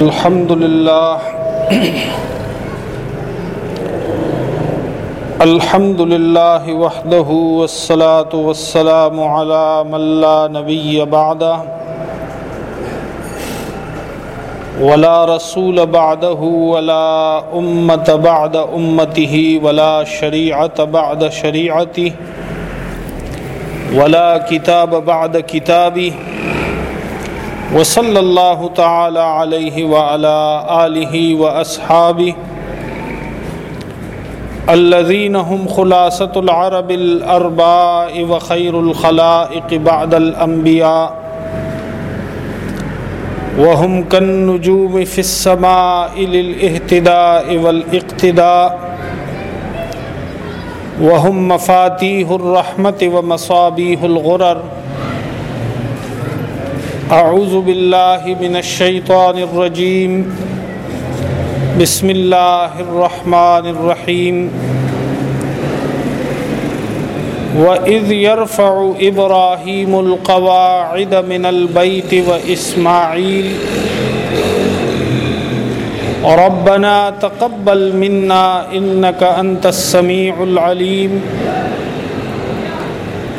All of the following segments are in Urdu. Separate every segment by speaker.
Speaker 1: الحمد لله الحمد لله وحده والصلاة والسلام على من لا نبي بعده ولا رسول بعده ولا أمة بعد أمته ولا شريعة بعد شريعته ولا كتاب بعد كتابه وصلى الله تعالى عليه وعلى آله وأصحابه الذين هم خلاصة العرب الأرباء وخير الخلائق بعد الأنبياء وهم كالنجوم في السماء للاهتداء والاقتداء وهم مفاتيح الرحمة ومصابيح الغرر أعوذ بالله من الشيطان الرجيم. بسم الله الرحمن الرحيم. وإذ يرفع إبراهيم القواعد من البيت وإسماعيل، ربنا تقبل منا إنك أنت السميع العليم.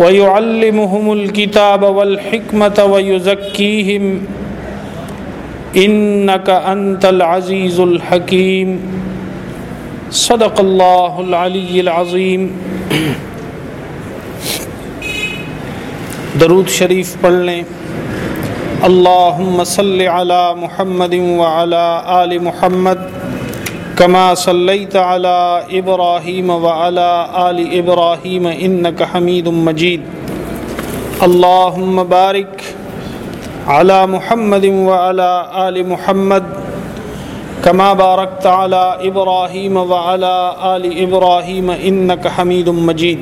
Speaker 1: ويعلمهم الكتاب والحكمة ويزكيهم إنك أنت العزيز الحكيم صدق الله العلي العظيم. درود شریف پڑھ لیں. اللهم صل على محمد وعلى آل محمد كما صليت على إبراهيم وعلى آل إبراهيم إنك حميد مجيد. اللهم بارك على محمد وعلى آل محمد كما باركت على إبراهيم وعلى آل إبراهيم إنك حميد مجيد.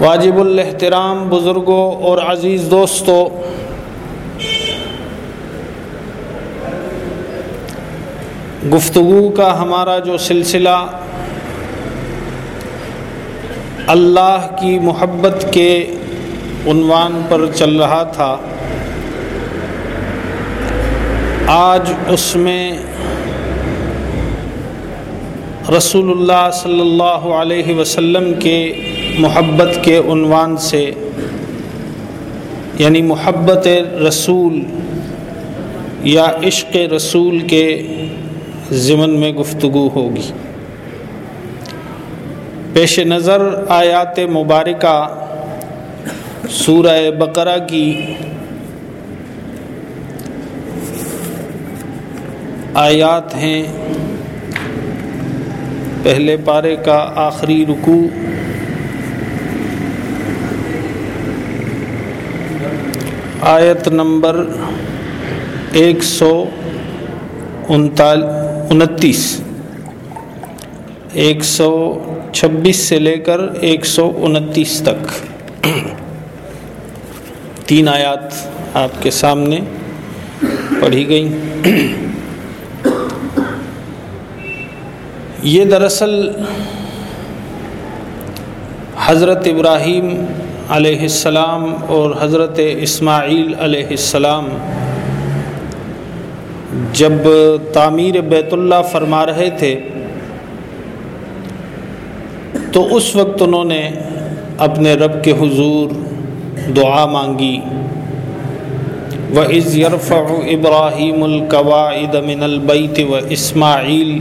Speaker 1: واجب الاحترام بزرگوں اور عزیز دوستو گفتگو کا ہمارا جو سلسلہ اللہ کی محبت کے عنوان پر چل رہا تھا، آج اس میں رسول اللہ صلی اللہ علیہ وسلم کے محبت کے عنوان سے یعنی محبت رسول یا عشق رسول کے ضمن میں گفتگو ہوگی۔ پیش نظر آیات مبارکہ سورہ بقرہ کی آیات ہیں۔ پہلے پارے کا آخری رکو آیت نمبر ایک سو انتال انتیس، ایک سو چھبیس سے لے کر ایک سو انتیس تک۔ تین آیات آپ کے سامنے پڑھی گئی یہ دراصل حضرت ابراہیم علیہ السلام اور حضرت اسماعیل علیہ السلام جب تعمیر بیت اللہ فرما رہے تھے، تو اس وقت انہوں نے اپنے رب کے حضور دعا مانگی۔ و عز یرف ابراہیم القواعد من البیت و اسماعیل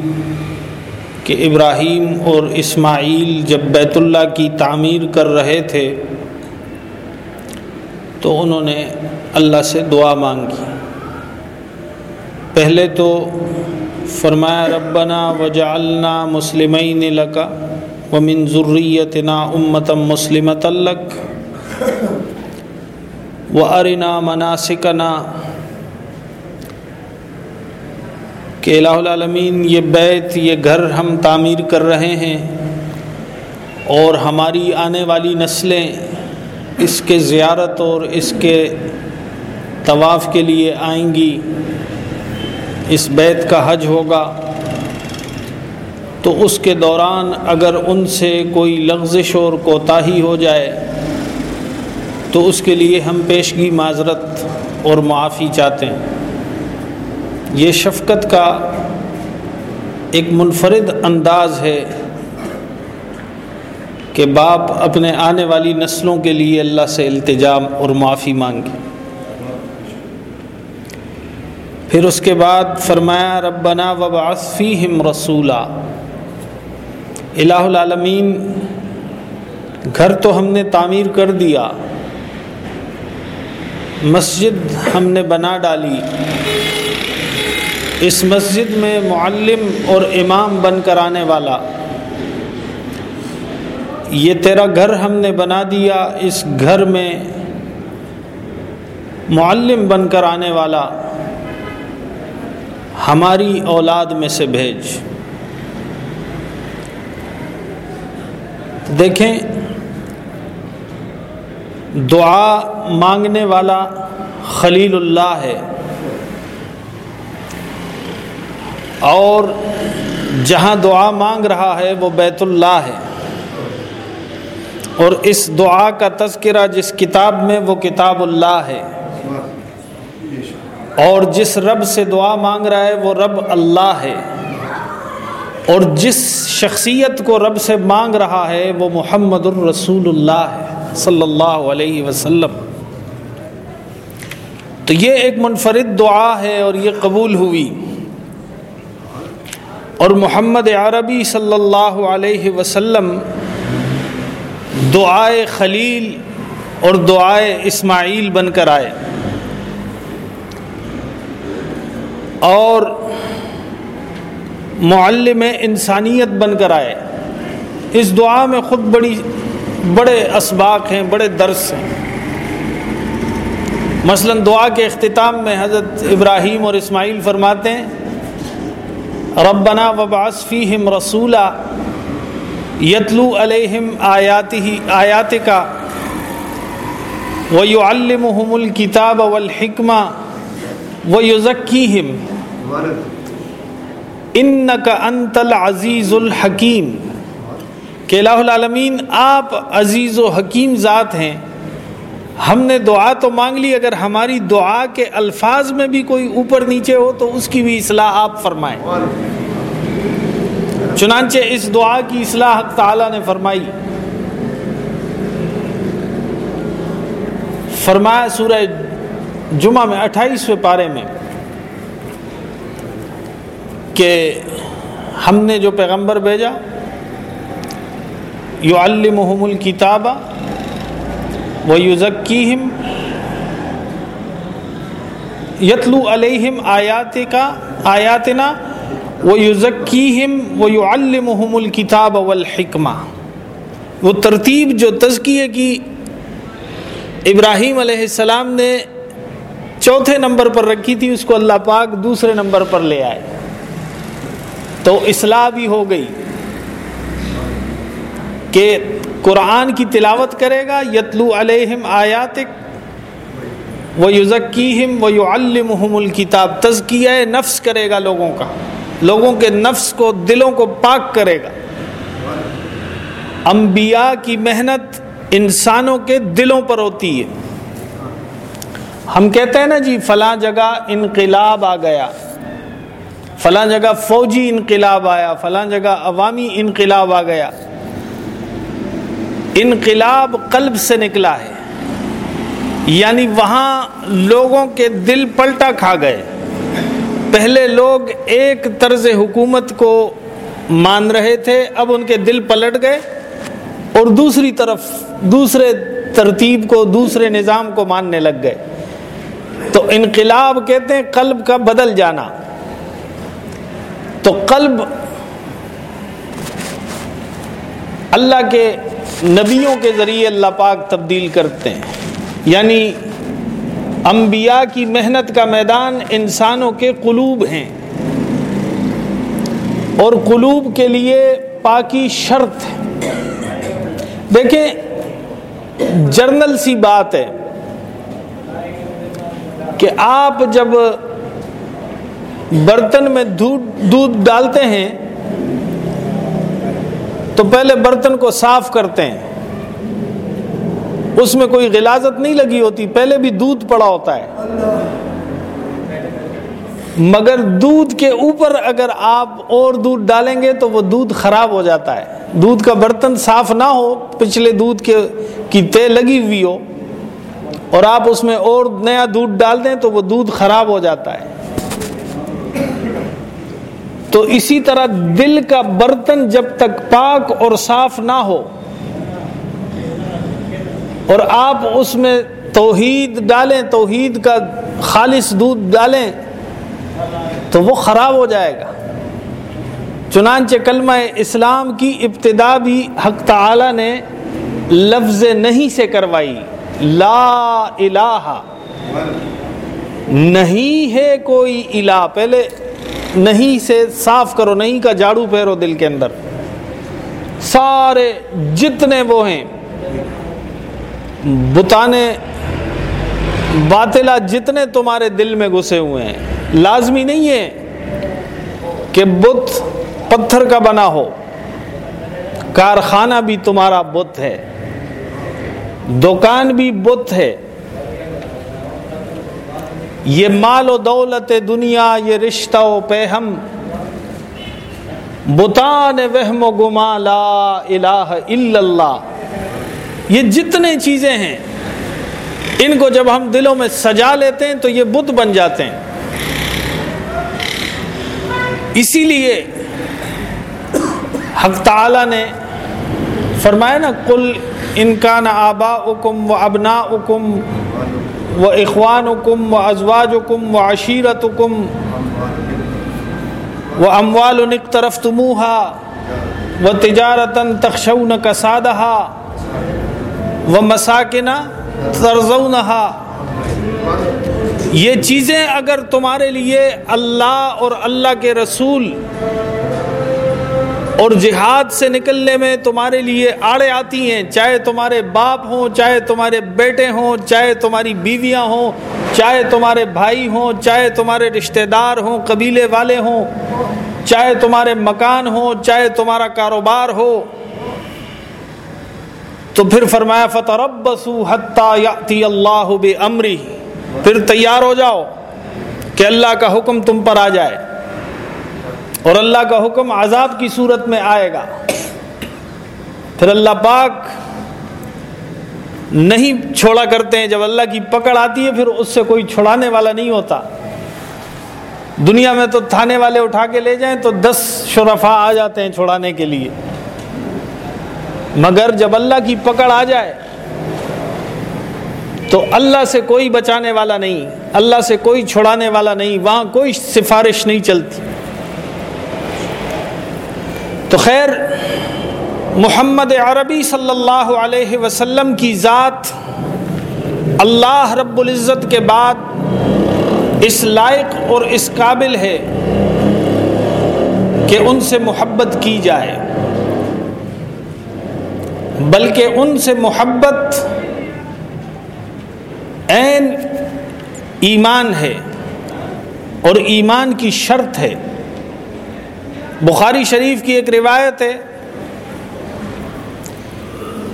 Speaker 1: کہ ابراہیم اور اسماعیل جب بیت اللہ کی تعمیر کر رہے تھے، تو انہوں نے اللہ سے دعا مانگی۔ پہلے تو فرمایا، ربنا وجعلنا مسلمین لکا ومن ذریتنا امتا مسلمت لک و ارنا مناسکنا. کہ الہ العالمین یہ بیت، یہ گھر ہم تعمیر کر رہے ہیں اور ہماری آنے والی نسلیں اس کے زیارت اور اس کے طواف کے لیے آئیں گی۔ اس بیت کا حج ہوگا، تو اس کے دوران اگر ان سے کوئی لغزش اور کوتاہی ہو جائے، تو اس کے لیے ہم پیشگی معذرت اور معافی چاہتے ہیں۔ یہ شفقت کا ایک منفرد انداز ہے کہ باپ اپنے آنے والی نسلوں کے لیے اللہ سے التجام اور معافی مانگے۔ پھر اس کے بعد فرمایا، ربنا وبعث فیہم رسولہ الہ العالمین، گھر تو ہم نے تعمیر کر دیا، مسجد ہم نے بنا ڈالی۔ اس مسجد میں معلم اور امام بن کر آنے والا۔ یہ تیرا گھر ہم نے بنا دیا، اس گھر میں معلم بن کر آنے والا۔ ہماری اولاد میں سے بھیج۔ دیکھیں، دعا مانگنے والا خلیل اللہ ہے۔ اور جہاں دعا مانگ رہا ہے، وہ بیت اللہ ہے۔ اور اس دعا کا تذکرہ جس کتاب میں، وہ کتاب اللہ ہے۔ اور جس رب سے دعا مانگ رہا ہے وہ رب اللہ ہے۔ اور جس شخصیت کو رب سے مانگ رہا ہے وہ محمد الرسول اللہ ہے، صلی اللہ علیہ وسلم۔ تو یہ ایک منفرد دعا ہے اور یہ قبول ہوئی۔ اور محمد عربی صلی اللہ علیہ وسلم دعائے خلیل اور دعائے اسماعیل بن کر آئے۔ اور معلم انسانیت بن کر آئے۔ اس دعا میں خود بڑی بڑے اسباق ہیں، بڑے درس ہیں۔ مثلا دعا کے اختتام میں حضرت ابراہیم اور اسماعیل فرماتے ہیں، ربنا وبعث فیہم رسولہ یتلو علیہم آیاتی آیات کا ویعلمہم الکتاب والحکمہ ویزکیہم۔ انکا انت العزیز الحکیم۔ کہ الہ العالمین، آپ عزیز و حکیم ذات ہیں۔ ہم نے دعا تو مانگ لی، اگر ہماری دعا کے الفاظ میں بھی کوئی اوپر نیچے ہو تو اس کی بھی اصلاح آپ فرمائیں۔ چنانچہ اس دعا کی اصلاح حق تعالیٰ نے فرمائی۔ فرمایا سورہ جمعہ میں، اٹھائیسویں پارے میں۔ کہ ہم نے جو پیغمبر بھیجا یو المحم الکتاب و یوزکیم یتلو علیہم آیات کا آیاتنا وہ یوزکیم و یو المحم الکتاب والحکمہ۔ وہ ترتیب جو تزکیے کی، ابراہیم علیہ السلام نے چوتھے نمبر پر رکھی تھی، اس کو اللہ پاک دوسرے نمبر پر لے آئے۔ تو اصلاح بھی ہو گئی کہ قرآن کی تلاوت کرے گا، یتلو علیہم آیاتک وہ یوزکیم و یو المحم الکتاب، تزکیہ نفس کرے گا لوگوں کا، لوگوں کے نفس کو، دلوں کو پاک کرے گا۔ انبیاء کی محنت انسانوں کے دلوں پر ہوتی ہے۔ ہم کہتے ہیں نا جی فلاں جگہ انقلاب آ گیا۔ فلاں جگہ فوجی انقلاب آیا، فلاں جگہ عوامی انقلاب آ گیا۔ انقلاب قلب سے نکلا ہے۔ یعنی وہاں لوگوں کے دل پلٹا کھا گئے۔ پہلے لوگ ایک طرز حکومت کو مان رہے تھے، اب ان کے دل پلٹ گئے۔ اور دوسری طرف، دوسرے ترتیب کو، دوسرے نظام کو ماننے لگ گئے۔ تو انقلاب کہتے ہیں قلب کا بدل جانا۔ تو قلب اللہ کے نبیوں کے ذریعے اللہ پاک تبدیل کرتے ہیں۔ یعنی انبیاء کی محنت کا میدان انسانوں کے قلوب ہیں۔ اور قلوب کے لیے پاکی شرط ہے۔ دیکھیں، جرنل سی بات ہے کہ آپ جب برتن میں دودھ دودھ ڈالتے ہیں تو پہلے برتن کو صاف کرتے ہیں۔ اس میں کوئی غلازت نہیں لگی ہوتی، پہلے بھی دودھ پڑا ہوتا ہے۔ مگر دودھ کے اوپر اگر آپ اور دودھ ڈالیں گے تو وہ دودھ خراب ہو جاتا ہے۔ دودھ کا برتن صاف نہ ہو، پچھلے دودھ کے کی تے لگی ہوئی ہو اور آپ اس میں اور نیا دودھ ڈال دیں تو وہ دودھ خراب ہو جاتا ہے۔ تو اسی طرح دل کا برتن جب تک پاک اور صاف نہ ہو اور آپ اس میں توحید ڈالیں، توحید کا خالص دودھ ڈالیں، تو وہ خراب ہو جائے گا۔ چنانچہ کلمہ اسلام کی ابتدا بھی حق تعالی نے لفظ نہیں سے کروائی۔ لا الہ۔ نہیں ہے کوئی الہ۔ پہلے نہیں سے صاف کرو، نہیں کا جاڑو پھیرو دل کے اندر۔ سارے جتنے وہ ہیں، بتانے باطلا جتنے تمہارے دل میں گھسے ہوئے ہیں۔ لازمی نہیں ہے کہ بت پتھر کا بنا ہو۔ کارخانہ بھی تمہارا بت ہے۔ دکان بھی بت ہے۔ یہ مال و دولت دنیا، یہ رشتہ و پہم بتان وہم و گما لا الہ الا اللہ۔ یہ جتنے چیزیں ہیں، ان کو جب ہم دلوں میں سجا لیتے ہیں تو یہ بت بن جاتے ہیں۔ اسی لیے حق تعالی نے فرمایا نا کل انکان آبا اکم و ابنا اکم و اخوان اکم و ازواج اکم و عشیرت اکم و اموال نک طرف تموہا و تجارتاً تخشون کسادہا و مساکنہ ترزونہا یہ چیزیں اگر تمہارے لیے اللہ اور اللہ کے رسول اور جہاد سے نکلنے میں تمہارے لیے آڑے آتی ہیں، چاہے تمہارے باپ ہوں، چاہے تمہارے بیٹے ہوں، چاہے تمہاری بیویاں ہوں، چاہے تمہارے بھائی ہوں، چاہے تمہارے رشتہ دار ہوں، قبیلے والے ہوں، چاہے تمہارے مکان ہوں، چاہے تمہارا کاروبار ہو۔ تو پھر فرمایا فتح ربسو حتی اللہ بے امری پھر تیار ہو جاؤ کہ اللہ کا حکم تم پر آ جائے۔ اور اللہ کا حکم عذاب کی صورت میں آئے گا۔ پھر اللہ پاک نہیں چھوڑا کرتے ہیں۔ جب اللہ کی پکڑ آتی ہے، پھر اس سے کوئی چھڑانے والا نہیں ہوتا۔ دنیا میں تو تھانے والے اٹھا کے لے جائیں تو دس شرفا آ جاتے ہیں چھڑانے کے لیے۔ مگر جب اللہ کی پکڑ آ جائے، تو اللہ سے کوئی بچانے والا نہیں۔ اللہ سے کوئی چھڑانے والا نہیں۔ وہاں کوئی سفارش نہیں چلتی۔ تو خیر، محمد عربی صلی اللہ علیہ وسلم کی ذات اللہ رب العزت کے بعد اس لائق اور اس قابل ہے کہ ان سے محبت کی جائے۔ بلکہ ان سے محبت عین ایمان ہے اور ایمان کی شرط ہے۔ بخاری شریف کی ایک روایت ہے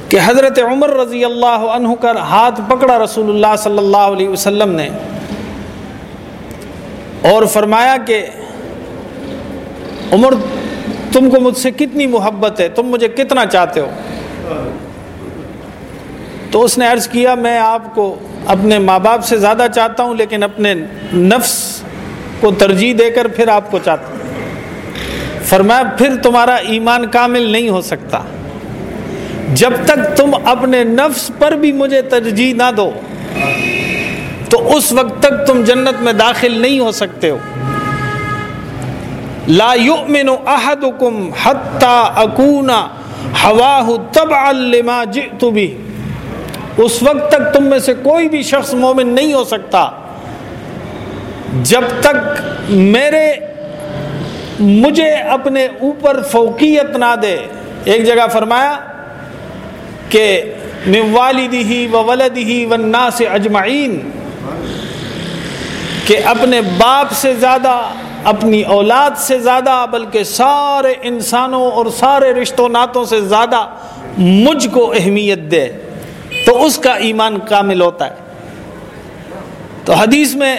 Speaker 1: کہ حضرت عمر رضی اللہ عنہ کا ہاتھ پکڑا رسول اللہ صلی اللہ علیہ وسلم نے اور فرمایا کہ عمر، تم کو مجھ سے کتنی محبت ہے، تم مجھے کتنا چاہتے ہو؟ تو اس نے عرض کیا، میں آپ کو اپنے ماں باپ سے زیادہ چاہتا ہوں، لیکن اپنے نفس کو ترجیح دے کر پھر آپ کو چاہتا ہوں۔ فرمایا، پھر تمہارا ایمان کامل نہیں ہو سکتا۔ جب تک تم اپنے نفس پر بھی مجھے ترجیح نہ دو، تو اس وقت تک تم جنت میں داخل نہیں ہو سکتے ہو۔ لا یؤمن احدکم حتی اکونا ہواہ تبعا لما جئت بھی اس وقت تک تم میں سے کوئی بھی شخص مومن نہیں ہو سکتا۔ جب تک میرے مجھے اپنے اوپر فوقیت نہ دے۔ ایک جگہ فرمایا کہ والدی و ولدی و نا سے اجمعین، کہ اپنے باپ سے زیادہ، اپنی اولاد سے زیادہ، بلکہ سارے انسانوں اور سارے رشتوں ناتوں سے زیادہ مجھ کو اہمیت دے۔ تو اس کا ایمان کامل ہوتا ہے۔ تو حدیث میں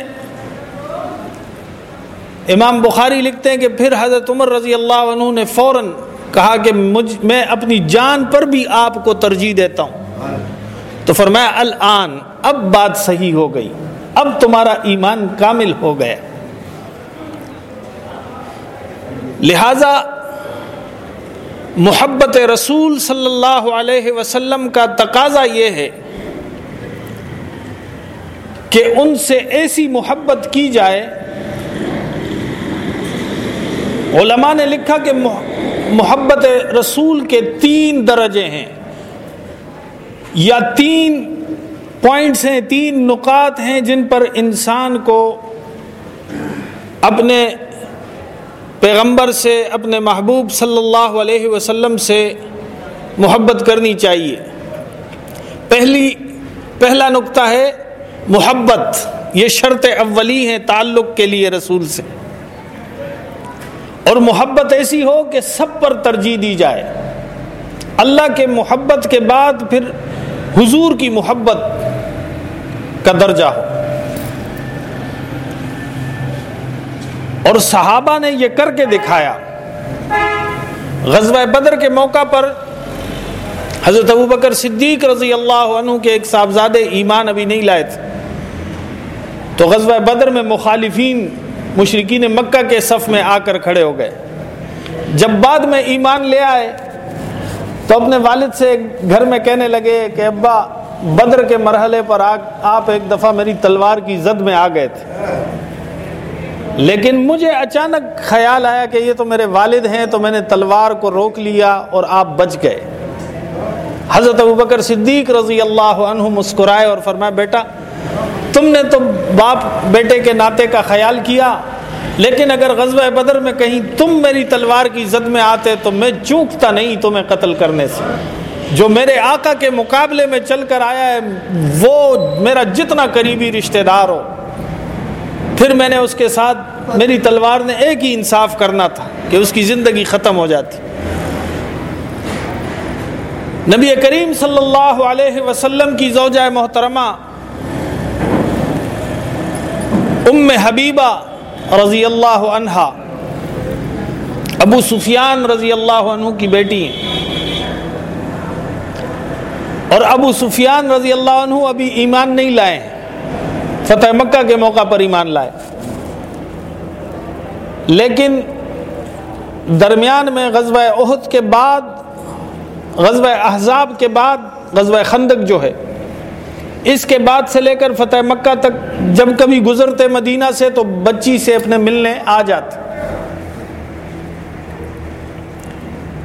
Speaker 1: امام بخاری لکھتے ہیں کہ پھر حضرت عمر رضی اللہ عنہ نے فوراً کہا کہ مجھ میں اپنی جان پر بھی آپ کو ترجیح دیتا ہوں۔ تو فرمایا، الان، اب بات صحیح ہو گئی۔ اب تمہارا ایمان کامل ہو گیا۔ لہذا محبت رسول صلی اللہ علیہ وسلم کا تقاضا یہ ہے کہ ان سے ایسی محبت کی جائے علماء نے لکھا کہ محبت رسول کے تین درجے ہیں۔ یا تین پوائنٹس ہیں، تین نکات ہیں جن پر انسان کو اپنے پیغمبر سے، اپنے محبوب صلی اللہ علیہ وسلم سے محبت کرنی چاہیے۔ پہلی، پہلا نقطہ ہے محبت۔ یہ شرط اولی ہے تعلق کے لیے رسول سے۔ اور محبت ایسی ہو کہ سب پر ترجیح دی جائے۔ اللہ کے محبت کے بعد پھر حضور کی محبت کا درجہ ہو۔ اور صحابہ نے یہ کر کے دکھایا۔ غزوہ بدر کے موقع پر حضرت ابو بکر صدیق رضی اللہ عنہ کے ایک صاحبزادے ایمان ابھی نہیں لائے تھے۔ تو غزوہ بدر میں مخالفین مشرقین مکہ کے صف میں آ کر کھڑے ہو گئے۔ جب بعد میں ایمان لے آئے، تو اپنے والد سے گھر میں کہنے لگے کہ ابا، بدر کے مرحلے پر آپ ایک دفعہ میری تلوار کی زد میں آ گئے تھے۔ لیکن مجھے اچانک خیال آیا کہ یہ تو میرے والد ہیں، تو میں نے تلوار کو روک لیا اور آپ بچ گئے۔ حضرت ابو بکر صدیق رضی اللہ عنہ مسکرائے اور فرمایا بیٹا تم نے تو باپ بیٹے کے ناطے کا خیال کیا، لیکن اگر غزوہ بدر میں کہیں تم میری تلوار کی زد میں آتے تو میں چوکتا نہیں تمہیں قتل کرنے سے۔ جو میرے آقا کے مقابلے میں چل کر آیا ہے، وہ میرا جتنا قریبی رشتہ دار ہو۔ پھر میں نے اس کے ساتھ میری تلوار نے ایک ہی انصاف کرنا تھا کہ اس کی زندگی ختم ہو جاتی۔ نبی کریم صلی اللہ علیہ وسلم کی زوجہ محترمہ ام حبیبہ رضی اللہ عنہا، ابو سفیان رضی اللہ عنہ کی بیٹی اور ابو سفیان رضی اللہ عنہ ابھی ایمان نہیں لائے، فتح مکہ کے موقع پر ایمان لائے۔ لیکن درمیان میں غزوہ عہد کے بعد، غزوہ احزاب کے بعد، غزوہ خندق جو ہے اس کے بعد سے لے کر فتح مکہ تک جب کبھی گزرتے مدینہ سے تو بچی سے اپنے ملنے آ جاتے۔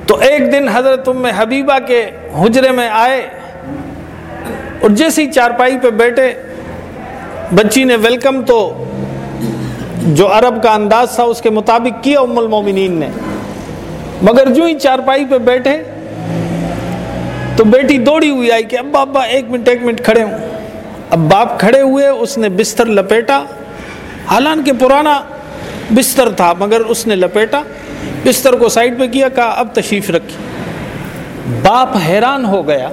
Speaker 1: تو ایک دن حضرت ام حبیبہ کے حجرے میں آئے اور جیسی چارپائی پہ بیٹھے، بچی نے ویلکم تو جو عرب کا انداز تھا اس کے مطابق کیا ام المومنین نے۔ مگر جو ہی چارپائی پہ بیٹھے تو بیٹی دوڑی ہوئی آئی کہ ابا ابا، ایک منٹ ایک منٹ کھڑے ہوں۔ اب باپ کھڑے ہوئے، اس نے بستر لپیٹا۔ حالانکہ پرانا بستر تھا، مگر اس نے لپیٹا۔ بستر کو سائڈ پہ کیا، کہا، اب تشریف رکھی۔ باپ حیران ہو گیا۔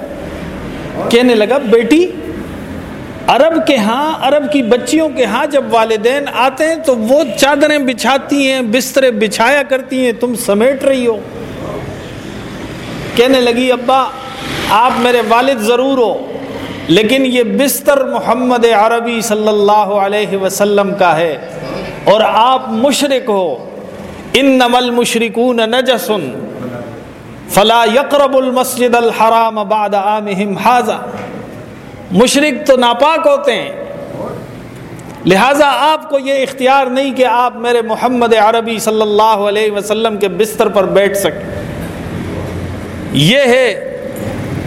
Speaker 1: کہنے لگا، بیٹی، عرب کے ہاں عرب کی بچیوں کے ہاں جب والدین آتے ہیں، تو وہ چادریں بچھاتی ہیں بستریں بچھایا کرتی ہیں، تم سمیٹ رہی ہو۔ کہنے لگی، ابا، آپ میرے والد ضرور ہو۔ لیکن یہ بستر محمد عربی صلی اللہ علیہ وسلم کا ہے اور آپ مشرق ہو ان نمل مشرقون نجسن فلا یقرب المسجد الحرام بعد عامہم حاضہ مشرق تو ناپاک ہوتے ہیں۔ لہٰذا آپ کو یہ اختیار نہیں کہ آپ میرے محمد عربی صلی اللہ علیہ وسلم کے بستر پر بیٹھ سکیں۔ یہ ہے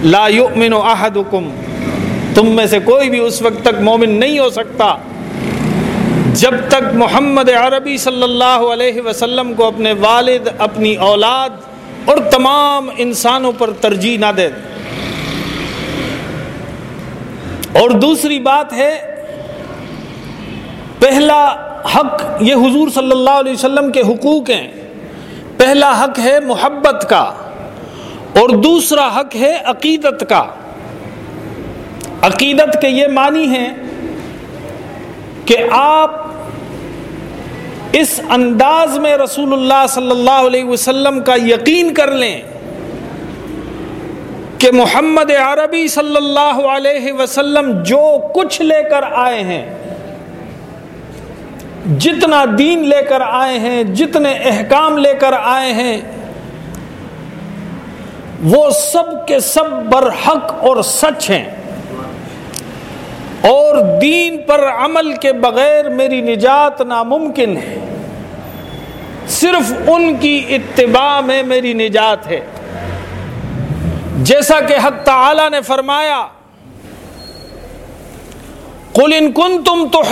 Speaker 1: لا یؤمن احدکم۔ تم میں سے کوئی بھی اس وقت تک مومن نہیں ہو سکتا۔ جب تک محمد عربی صلی اللہ علیہ وسلم کو اپنے والد، اپنی اولاد اور تمام انسانوں پر ترجیح نہ دے۔ اور دوسری بات ہے، پہلا حق، یہ حضور صلی اللہ علیہ وسلم کے حقوق ہیں۔ پہلا حق ہے محبت کا۔ اور دوسرا حق ہے عقیدت کا۔ عقیدت کے یہ معنی ہے کہ آپ اس انداز میں رسول اللہ صلی اللہ علیہ وسلم کا یقین کر لیں کہ محمد عربی صلی اللہ علیہ وسلم جو کچھ لے کر آئے ہیں، جتنا دین لے کر آئے ہیں، جتنے احکام لے کر آئے ہیں، وہ سب کے سب برحق اور سچ ہیں۔ اور دین پر عمل کے بغیر میری نجات ناممکن ہے۔ صرف ان کی اتباع میں میری نجات ہے۔ جیسا کہ حق تعالی نے فرمایا، قل ان کن تم تو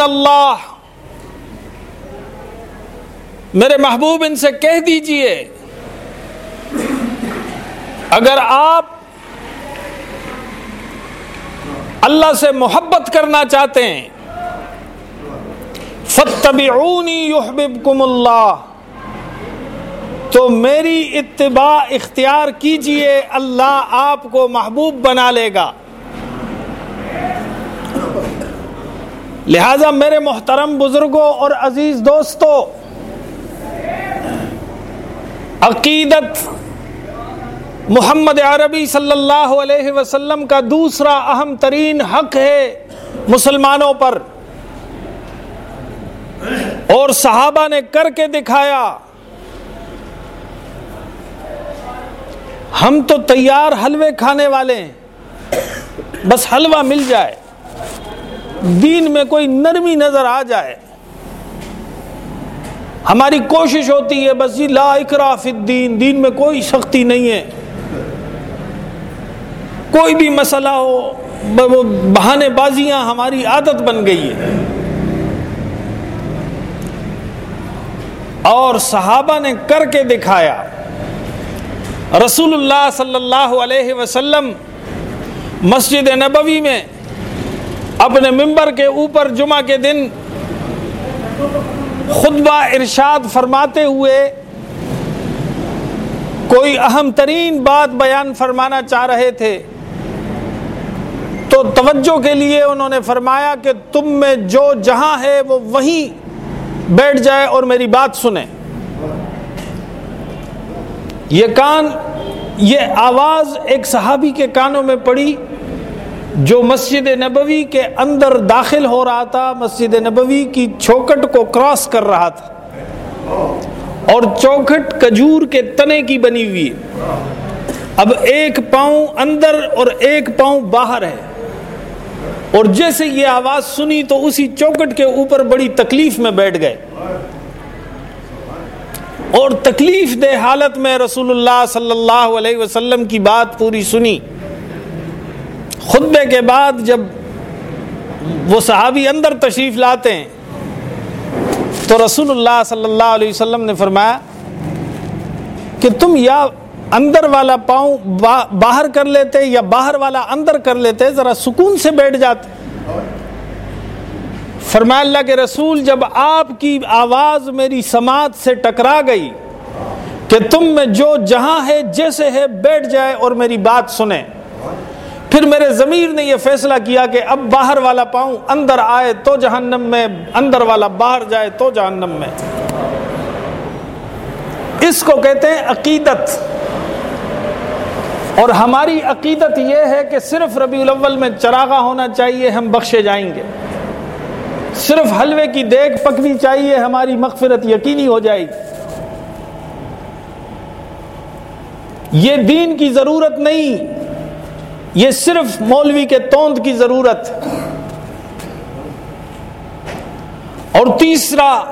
Speaker 1: اللہ۔ میرے محبوب ان سے کہہ دیجیے، اگر آپ اللہ سے محبت کرنا چاہتے ہیں۔ فتبعونی یحببکم اللہ تو میری اتباع اختیار کیجیے، اللہ آپ کو محبوب بنا لے گا۔ لہذا میرے محترم بزرگوں اور عزیز دوستوں، عقیدت محمد عربی صلی اللہ علیہ وسلم کا دوسرا اہم ترین حق ہے مسلمانوں پر۔ اور صحابہ نے کر کے دکھایا۔ ہم تو تیار حلوے کھانے والے ہیں۔ بس حلوہ مل جائے۔ دین میں کوئی نرمی نظر آ جائے۔ ہماری کوشش ہوتی ہے بس جی یہ اکرا فی الدین۔ دین میں کوئی سختی نہیں ہے۔ کوئی بھی مسئلہ ہو، وہ بہانے بازیاں ہماری عادت بن گئی ہے۔ اور صحابہ نے کر کے دکھایا رسول اللہ صلی اللہ علیہ وسلم مسجد نبوی میں اپنے ممبر کے اوپر جمعہ کے دن خطبہ ارشاد فرماتے ہوئے کوئی اہم ترین بات بیان فرمانا چاہ رہے تھے۔ تو توجہ کے لیے انہوں نے فرمایا کہ تم میں جو جہاں ہے وہ وہیں بیٹھ جائے اور میری بات سنیں۔ یہ کان، یہ آواز ایک صحابی کے کانوں میں پڑی جو مسجد نبوی کے اندر داخل ہو رہا تھا، مسجد نبوی کی چوکٹ کو کراس کر رہا تھا۔ اور چوکھٹ کجور کے تنے کی بنی ہوئی اب ایک پاؤں اندر اور ایک پاؤں باہر ہے۔ اور جیسے یہ آواز سنی تو اسی چوکٹ کے اوپر بڑی تکلیف میں بیٹھ گئے۔ اور تکلیف دہ حالت میں رسول اللہ صلی اللہ علیہ وسلم کی بات پوری سنی۔ خطبے کے بعد جب وہ صحابی اندر تشریف لاتے ہیں، تو رسول اللہ صلی اللہ علیہ وسلم نے فرمایا کہ تم یا اندر والا پاؤں باہر کر لیتے یا باہر والا اندر کر لیتے، ذرا سکون سے بیٹھ جاتے۔ فرمایا اللہ کے رسول، جب آپ کی آواز میری سماعت سے ٹکرا گئی کہ تم میں جو جہاں ہے، جیسے ہے، بیٹھ جائے اور میری بات سنے۔ پھر میرے ضمیر نے یہ فیصلہ کیا کہ اب باہر والا پاؤں اندر آئے تو جہنم میں، اندر والا باہر جائے تو جہنم میں۔ اس کو کہتے ہیں عقیدت۔ اور ہماری عقیدت یہ ہے کہ صرف ربیع الاول میں چراغا ہونا چاہیے، ہم بخشے جائیں گے۔ صرف حلوے کی دیکھ پکنی چاہیے، ہماری مغفرت یقینی ہو جائے گی۔ یہ دین کی ضرورت نہیں، یہ صرف مولوی کے توند کی ضرورت۔ اور تیسرا،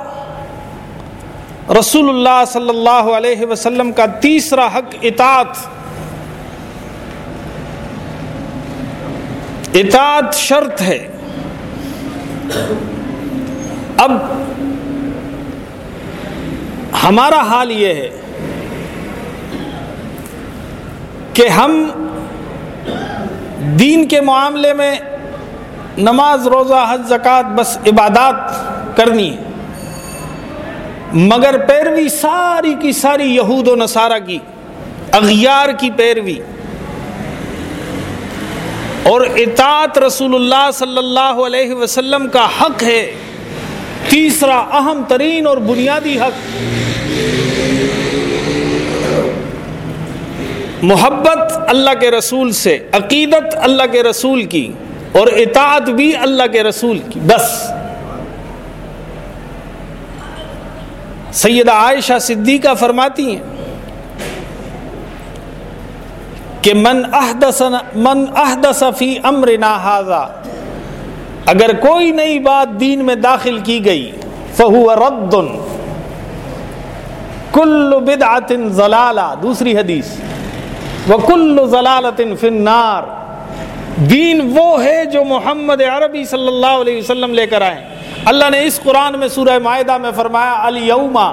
Speaker 1: رسول اللہ صلی اللہ علیہ وسلم کا تیسرا حق اطاعت۔ اطاعت شرط ہے۔ اب ہمارا حال یہ ہے کہ ہم دین کے معاملے میں نماز، روزہ، حج، زکوٰۃ بس عبادات کرنی ہے۔ مگر پیروی ساری کی ساری یہود و نصارہ کی، اغیار کی پیروی۔ اور اطاعت رسول اللہ صلی اللہ علیہ وسلم کا حق ہے، تیسرا اہم ترین اور بنیادی حق۔ محبت اللہ کے رسول سے، عقیدت اللہ کے رسول کی، اور اطاعت بھی اللہ کے رسول کی، بس۔ سیدہ عائشہ صدیقہ فرماتی ہیں کہ من احدث من احدث فی امرنا هذا، اگر کوئی نئی بات دین میں داخل کی گئی، فہو رد، کل بدعت ضلالہ، دوسری حدیث، وکل ضلالت فی النار، دین وہ ہے جو محمد عربی صلی اللہ علیہ وسلم لے کر آئے۔ اللہ نے اس قرآن میں سورہ معاہدہ میں فرمایا الیوما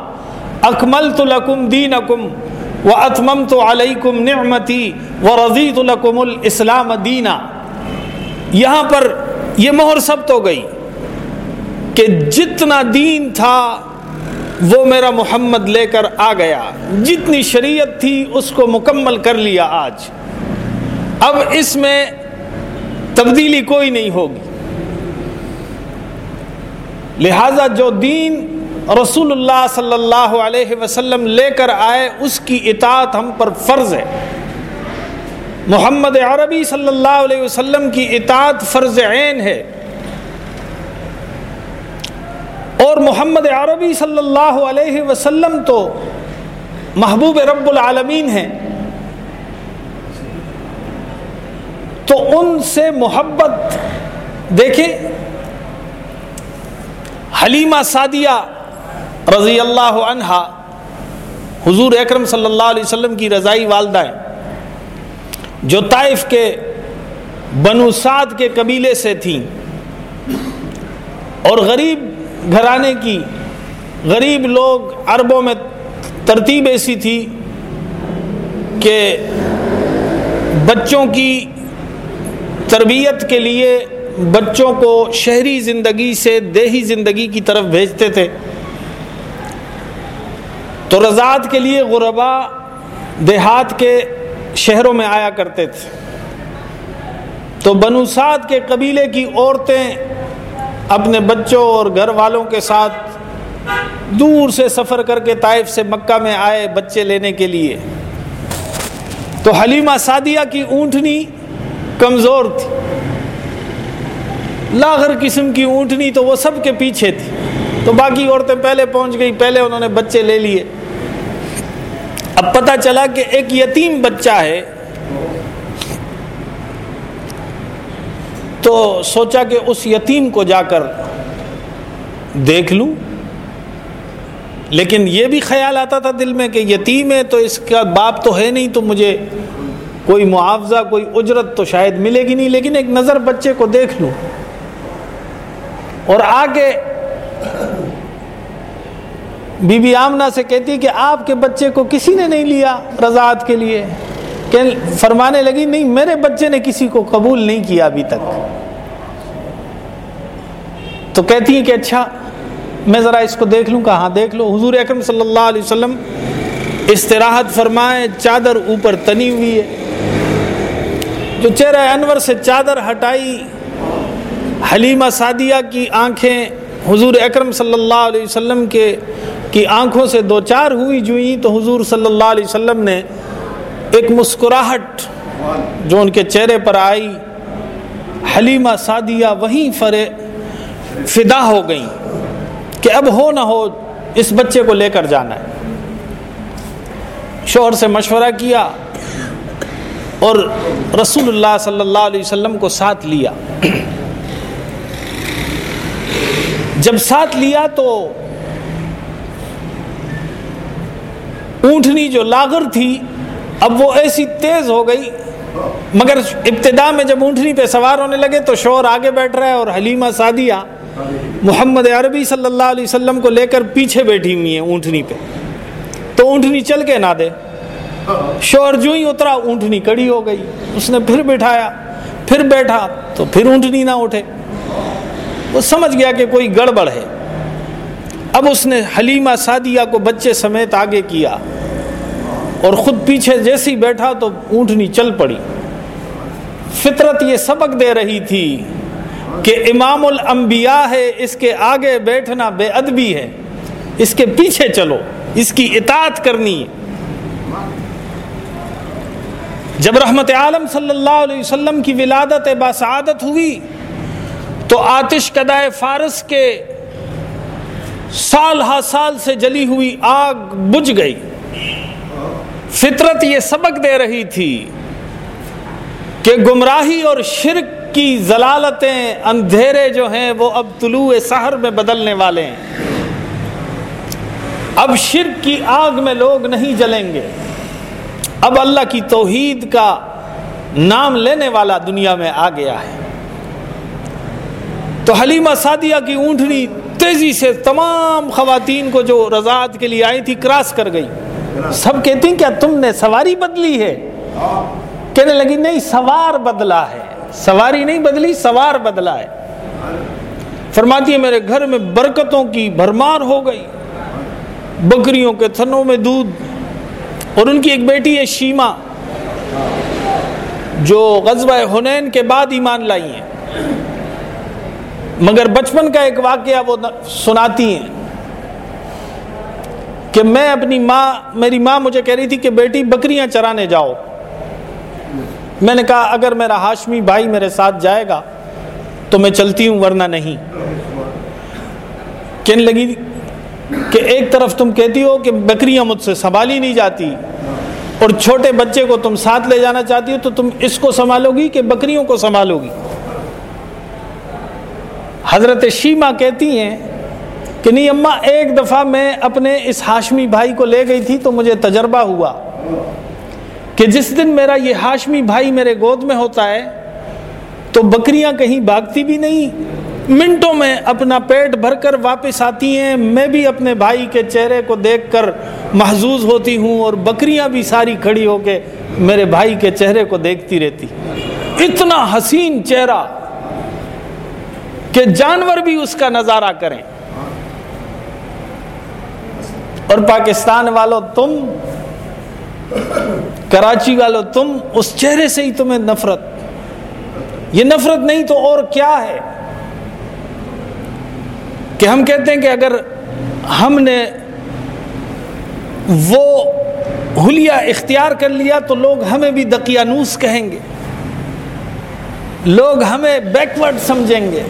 Speaker 1: اکملت لکم دینکم واتممت علیکم نعمتی ورضیت لکم الاسلام دینا یہاں پر یہ مہر سب تو گئی کہ جتنا دین تھا وہ میرا محمد لے کر آ گیا۔ جتنی شریعت تھی اس کو مکمل کر لیا آج۔ اب اس میں تبدیلی کوئی نہیں ہوگی۔ لہذا جو دین رسول اللہ صلی اللہ علیہ وسلم لے کر آئے، اس کی اطاعت ہم پر فرض ہے۔ محمد عربی صلی اللہ علیہ وسلم کی اطاعت فرض عین ہے۔ اور محمد عربی صلی اللہ علیہ وسلم تو محبوب رب العالمین ہیں۔ تو ان سے محبت، دیکھیں، حلیمہ سعدیہ رضی اللہ عنہا۔ حضور اکرم صلی اللہ علیہ وسلم کی رضائی والدہ ہیں۔ جو طائف کے بنو سعد کے قبیلے سے تھیں۔ اور غریب گھرانے کی، غریب لوگ عربوں میں ترتیب ایسی تھی کہ بچوں کی تربیت کے لیے بچوں کو شہری زندگی سے دیہی زندگی کی طرف بھیجتے تھے۔ تو رضاعت کے لیے غربا دیہات کے شہروں میں آیا کرتے تھے۔ تو بنوسات کے قبیلے کی عورتیں اپنے بچوں اور گھر والوں کے ساتھ دور سے سفر کر کے طائف سے مکہ میں آئے بچے لینے کے لیے۔ تو حلیمہ سعدیہ کی اونٹنی کمزور تھی۔ لاغر قسم کی اونٹنی تو وہ سب کے پیچھے تھی۔ تو باقی عورتیں پہلے پہنچ گئی پہلے انہوں نے بچے لے لیے۔ اب پتہ چلا کہ ایک یتیم بچہ ہے۔ تو سوچا کہ اس یتیم کو جا کر دیکھ لوں۔ لیکن یہ بھی خیال آتا تھا دل میں کہ یتیم ہے تو اس کا باپ تو ہے نہیں، تو مجھے کوئی معاوضہ، کوئی اجرت تو شاید ملے گی نہیں۔ لیکن ایک نظر بچے کو دیکھ لوں۔ اور آگے بی بی آمنا سے کہتی کہ آپ کے بچے کو کسی نے نہیں لیا رضاعت کے لیے۔ کہ فرمانے لگی، نہیں، میرے بچے نے کسی کو قبول نہیں کیا ابھی تک۔ تو کہتی ہیں کہ اچھا میں ذرا اس کو دیکھ لوں کہ ہاں دیکھ لو۔ حضور اکرم صلی اللہ علیہ وسلم استراحت فرمائے، چادر اوپر تنی ہوئی ہے۔ جو چہرہ انور سے چادر ہٹائی، حلیمہ سعدیہ کی آنکھیں حضور اکرم صلی اللہ علیہ وسلم کے کی آنکھوں سے دو چار ہوئی جوئیں تو حضور صلی اللہ علیہ وسلم نے ایک مسکراہٹ جو ان کے چہرے پر آئی، حلیمہ سعدیہ وہیں فرے فدا ہو گئیں کہ اب ہو نہ ہو اس بچے کو لے کر جانا ہے۔ شوہر سے مشورہ کیا اور رسول اللہ صلی اللہ علیہ وسلم کو ساتھ لیا۔ جب ساتھ لیا تو اونٹنی جو لاغر تھی، اب وہ ایسی تیز ہو گئی۔ مگر ابتدا میں جب اونٹنی پہ سوار ہونے لگے تو شور آگے بیٹھ رہا ہے اور حلیمہ سعدیہ محمد عربی صلی اللہ علیہ وسلم کو لے کر پیچھے بیٹھی ہوئی ہیں اونٹنی پہ۔ تو اونٹنی چل کے نہ دے۔ شور جو ہی اترا، اونٹنی کڑی ہو گئی۔ اس نے پھر بٹھایا، پھر بیٹھا تو پھر اونٹنی نہ اٹھے۔ وہ سمجھ گیا کہ کوئی گڑبڑ ہے۔ اب اس نے حلیمہ سعدیہ کو بچے سمیت آگے کیا اور خود پیچھے جیسی بیٹھا تو اونٹنی چل پڑی۔ فطرت یہ سبق دے رہی تھی کہ امام الانبیاء ہے، اس کے آگے بیٹھنا بے ادبی ہے۔ اس کے پیچھے چلو، اس کی اطاعت کرنی ہے۔ جب رحمت عالم صلی اللہ علیہ وسلم کی ولادت باسعادت ہوئی تو آتش کدائے فارس کے سال ہا سال سے جلی ہوئی آگ بجھ گئی۔ فطرت یہ سبق دے رہی تھی کہ گمراہی اور شرک کی ضلالتیں اندھیرے جو ہیں وہ اب طلوع سحر میں بدلنے والے ہیں۔ اب شرک کی آگ میں لوگ نہیں جلیں گے۔ اب اللہ کی توحید کا نام لینے والا دنیا میں آ گیا ہے۔ تو حلیمہ سعدیہ کی اونٹنی تیزی سے تمام خواتین کو جو رضاعت کے لیے آئی تھی، کراس کر گئی۔ سب کہتی ہیں کیا تم نے سواری بدلی ہے۔ کہنے لگی، نہیں، سوار بدلا ہے۔ سواری نہیں بدلی، سوار بدلا ہے۔ فرماتی ہے میرے گھر میں برکتوں کی بھرمار ہو گئی۔ بکریوں کے تھنوں میں دودھ۔ اور ان کی ایک بیٹی ہے شیما، جو غزوہ ہنین کے بعد ایمان لائی ہیں۔ مگر بچپن کا ایک واقعہ وہ سناتی ہیں کہ میں اپنی ماں میری ماں مجھے کہہ رہی تھی کہ بیٹی، بکریاں چرانے جاؤ۔ میں نے کہا، اگر میرا ہاشمی بھائی میرے ساتھ جائے گا تو میں چلتی ہوں، ورنہ نہیں۔ کہنے لگی کہ ایک طرف تم کہتی ہو کہ بکریاں مجھ سے سنبھالی نہیں جاتی اور چھوٹے بچے کو تم ساتھ لے جانا چاہتی ہو تو تم اس کو سنبھالو گی کہ بکریوں کو سنبھالو گی۔ حضرت شیما کہتی ہیں کہ نہیں اماں ایک دفعہ میں اپنے اس ہاشمی بھائی کو لے گئی تھی تو مجھے تجربہ ہوا کہ جس دن میرا یہ ہاشمی بھائی میرے گود میں ہوتا ہے تو بکریاں کہیں بھاگتی بھی نہیں، منٹوں میں اپنا پیٹ بھر کر واپس آتی ہیں۔ میں بھی اپنے بھائی کے چہرے کو دیکھ کر محظوظ ہوتی ہوں اور بکریاں بھی ساری کھڑی ہو کے میرے بھائی کے چہرے کو دیکھتی رہتی۔ اتنا حسین چہرہ کہ جانور بھی اس کا نظارہ کریں۔ اور پاکستان والوں تم، کراچی والوں تم، اس چہرے سے ہی تمہیں نفرت۔ یہ نفرت نہیں تو اور کیا ہے؟ کہ ہم کہتے ہیں کہ اگر ہم نے وہ حلیہ اختیار کر لیا تو لوگ ہمیں بھی دقیانوس کہیں گے۔ لوگ ہمیں بیکورڈ سمجھیں گے۔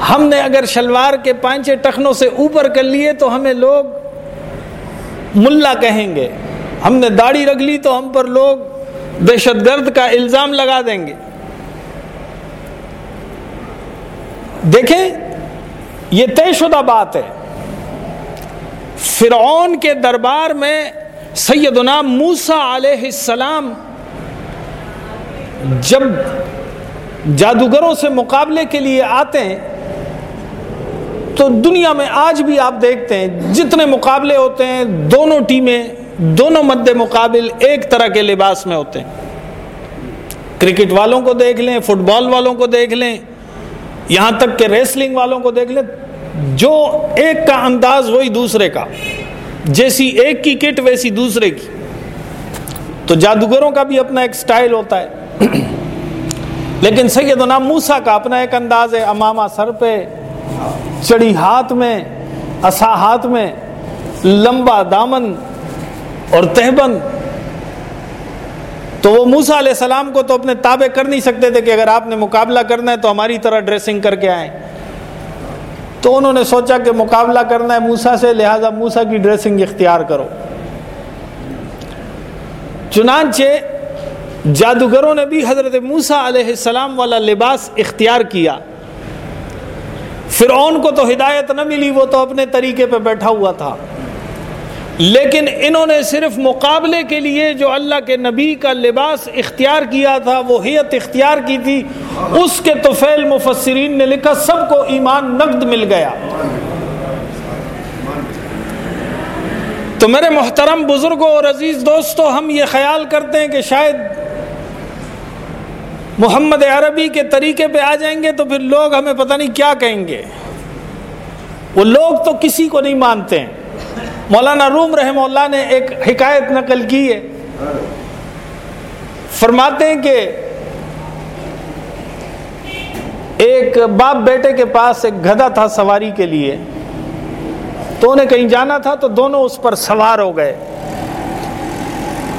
Speaker 1: ہم نے اگر شلوار کے پانچے ٹخنوں سے اوپر کر لیے تو ہمیں لوگ ملا کہیں گے۔ ہم نے داڑھی رکھ لی تو ہم پر لوگ دہشت گرد کا الزام لگا دیں گے۔ دیکھیں، یہ طے شدہ بات ہے۔ فرعون کے دربار میں سیدنا موسا علیہ السلام جب جادوگروں سے مقابلے کے لیے آتے ہیں تو دنیا میں آج بھی آپ دیکھتے ہیں، جتنے مقابلے ہوتے ہیں، دونوں ٹیمیں، دونوں مد مقابل ایک طرح کے لباس میں ہوتے ہیں۔ کرکٹ والوں کو دیکھ لیں، فٹ بال والوں کو دیکھ لیں، یہاں تک کہ ریسلنگ والوں کو دیکھ لیں، جو ایک کا انداز وہی دوسرے کا۔ جیسی ایک کی کٹ، ویسی دوسرے کی۔ تو جادوگروں کا بھی اپنا ایک سٹائل ہوتا ہے۔ لیکن سیدنا موسا کا اپنا ایک انداز ہے، امامہ سر پہ چڑی ہاتھ میں اصا ہاتھ میں، لمبا دامن اور تہبند۔ تو وہ موسا علیہ السلام کو تو اپنے تابع کر نہیں سکتے تھے کہ اگر آپ نے مقابلہ کرنا ہے تو ہماری طرح ڈریسنگ کر کے آئیں۔ تو انہوں نے سوچا کہ مقابلہ کرنا ہے موسا سے، لہذا موسا کی ڈریسنگ اختیار کرو۔ چنانچہ جادوگروں نے بھی حضرت موسا علیہ السلام والا لباس اختیار کیا۔ فرعون کو تو ہدایت نہ ملی، وہ تو اپنے طریقے پہ بیٹھا ہوا تھا۔ لیکن انہوں نے صرف مقابلے کے لیے جو اللہ کے نبی کا لباس اختیار کیا تھا، وہ حیت اختیار کی تھی، اس کے توفیل مفسرین نے لکھا، سب کو ایمان نقد مل گیا۔ تو میرے محترم بزرگوں اور عزیز دوستوں ہم یہ خیال کرتے ہیں کہ شاید محمد عربی کے طریقے پہ آ جائیں گے تو پھر لوگ ہمیں پتہ نہیں کیا کہیں گے۔ وہ لوگ تو کسی کو نہیں مانتے۔ ہیں مولانا روم رحم اللہ نے ایک حکایت نقل کی ہے۔ فرماتے ہیں کہ ایک باپ بیٹے کے پاس ایک گدھا تھا سواری کے لیے۔ تو انہیں کہیں جانا تھا تو دونوں اس پر سوار ہو گئے۔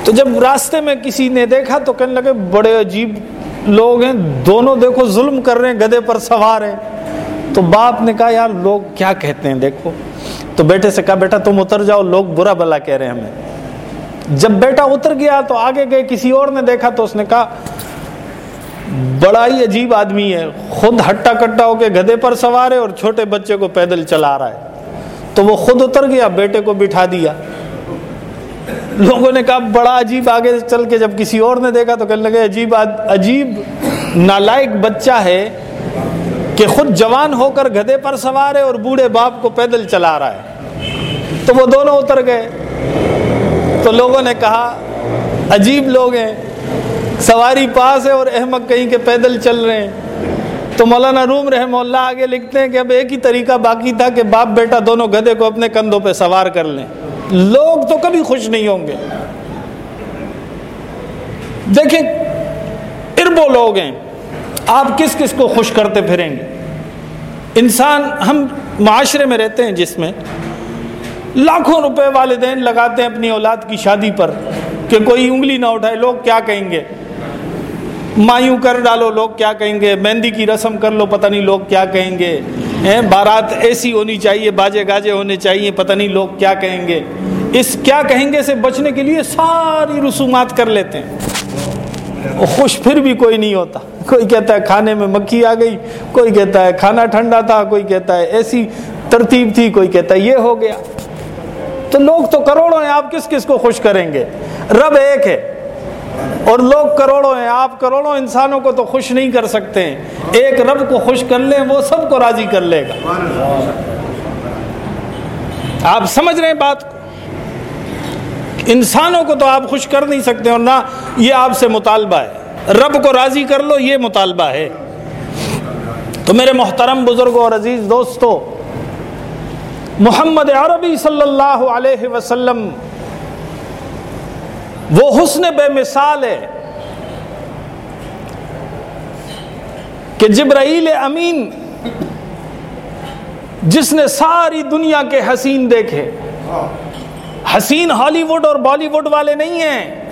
Speaker 1: تو جب راستے میں کسی نے دیکھا تو کہنے لگے، بڑے عجیب لوگ ہیں، دونوں دیکھو ظلم کر رہے ہیں گدے پر سوار ہیں۔ تو باپ نے کہا، یار، لوگ کیا کہتے ہیں؟ دیکھو۔ تو بیٹے سے کہا، بیٹا، تم اتر جاؤ، لوگ برا بلا کہہ رہے ہیں ہمیں۔ جب بیٹا اتر گیا تو آگے گئے، کسی اور نے دیکھا تو اس نے کہا بڑا ہی عجیب آدمی ہے، خود ہٹا کٹا ہو کے گدے پر سوار ہے اور چھوٹے بچے کو پیدل چلا رہا ہے۔ تو وہ خود اتر گیا، بیٹے کو بٹھا دیا۔ لوگوں نے کہا بڑا عجیب آگے چل کے جب کسی اور نے دیکھا تو کہنے لگے عجیب عجیب نالائق بچہ ہے کہ خود جوان ہو کر گدے پر سوار ہے اور بوڑھے باپ کو پیدل چلا رہا ہے۔ تو وہ دونوں اتر گئے۔ تو لوگوں نے کہا، عجیب لوگ ہیں۔ سواری پاس ہے اور احمد کہیں کے پیدل چل رہے ہیں۔ تو مولانا روم رحم اللہ آگے لکھتے ہیں کہ اب ایک ہی طریقہ باقی تھا کہ باپ بیٹا دونوں گدے کو اپنے کندھوں پہ سوار کر لیں۔ لوگ تو کبھی خوش نہیں ہوں گے۔ دیکھیں اربو لوگ ہیں۔ آپ کس کس کو خوش کرتے پھریں گے؟ انسان، ہم معاشرے میں رہتے ہیں جس میں لاکھوں روپے والدین لگاتے ہیں اپنی اولاد کی شادی پر کہ کوئی انگلی نہ اٹھائے، لوگ کیا کہیں گے؟ مایوں کر ڈالو، لوگ کیا کہیں گے؟ مہندی کی رسم کر لو، پتہ نہیں لوگ کیا کہیں گے۔ بارات ایسی ہونی چاہیے، باجے گاجے ہونے چاہیے، پتہ نہیں لوگ کیا کہیں گے۔ اس کیا کہیں گے سے بچنے کے لیے ساری رسومات کر لیتے ہیں۔ خوش پھر بھی کوئی نہیں ہوتا۔ کوئی کہتا ہے کھانے میں مکھی آ گئی، کوئی کہتا ہے کھانا ٹھنڈا تھا، کوئی کہتا ہے ایسی ترتیب تھی، کوئی کہتا ہے یہ ہو گیا۔ تو لوگ تو کروڑوں ہیں، آپ کس کس کو خوش کریں گے؟ رب ایک ہے۔ اور لوگ کروڑوں ہیں، آپ کروڑوں انسانوں کو تو خوش نہیں کر سکتے ہیں۔ ایک رب کو خوش کر لیں، وہ سب کو راضی کر لے گا۔ آپ سمجھ رہے ہیں بات انسانوں کو تو آپ خوش کر نہیں سکتے اور نہ یہ آپ سے مطالبہ ہے۔ رب کو راضی کر لو، یہ مطالبہ ہے۔ تو میرے محترم بزرگوں اور عزیز دوستو، محمد عربی صلی اللہ علیہ وسلم وہ حسن بے مثال ہے کہ جبرائیل امین جس نے ساری دنیا کے حسین دیکھے حسین ہالی ووڈ اور بالی ووڈ والے نہیں ہیں